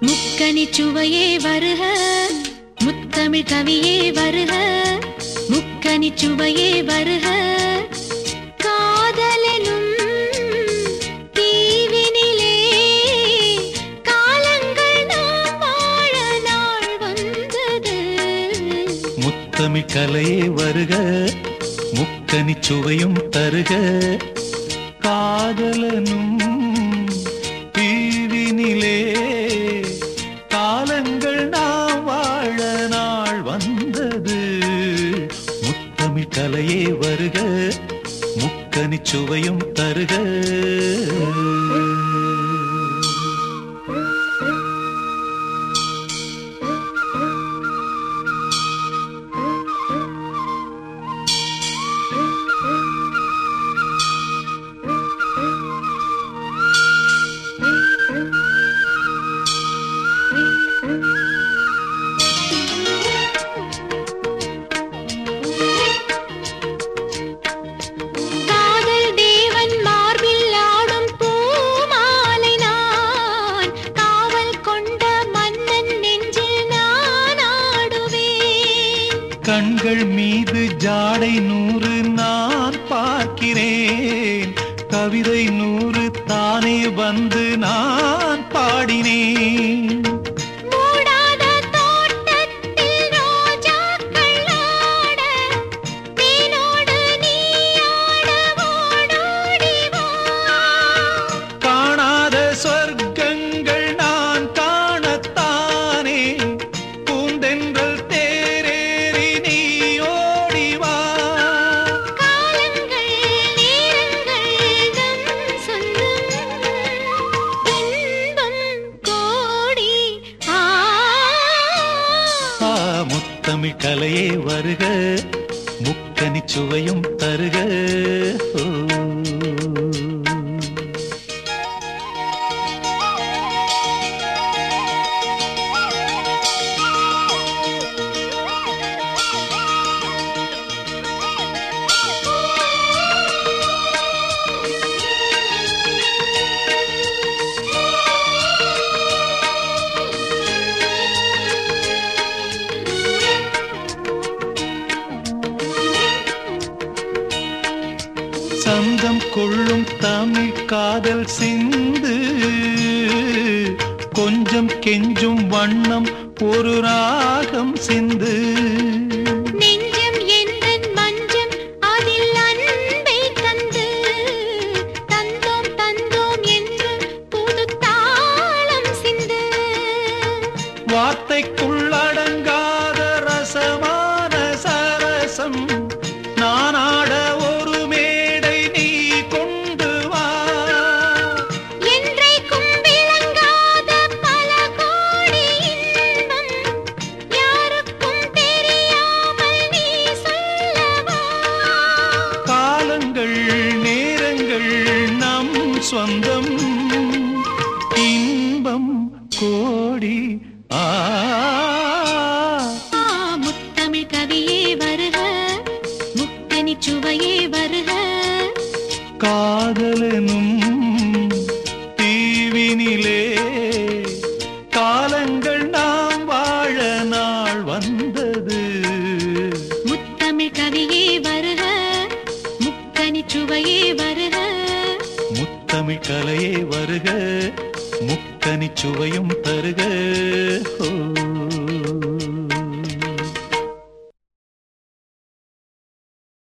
முக்கனிச் சுவையே வருக முத்தமிழ் கவியே வருக முக்கனிச் சுவையே வருக. காதலெனும் தீவினிலே காலங்கள் நாம் வாழ நாள் வந்தது. முத்தமிழ் கலையே வருக முக்கனி சுவையும் தருக. காதலனும் கலையே வருக முக்கனி சுவையும் தருக. கண்கள் மீது ஜாடை நூறு நான் பார்க்கிறேன். கவிதை நூறு தானே வந்து கலையே வருக. முக்கனி சுவையும் கொள்ளும் தமிழ் காதல் சிந்து. கொஞ்சம் கெஞ்சும் வண்ணம் ஒரு ராகம் சிந்து. நெஞ்சம் சொந்தம் தருக வருக முக்கனி சுவையும் தருக. ஓ.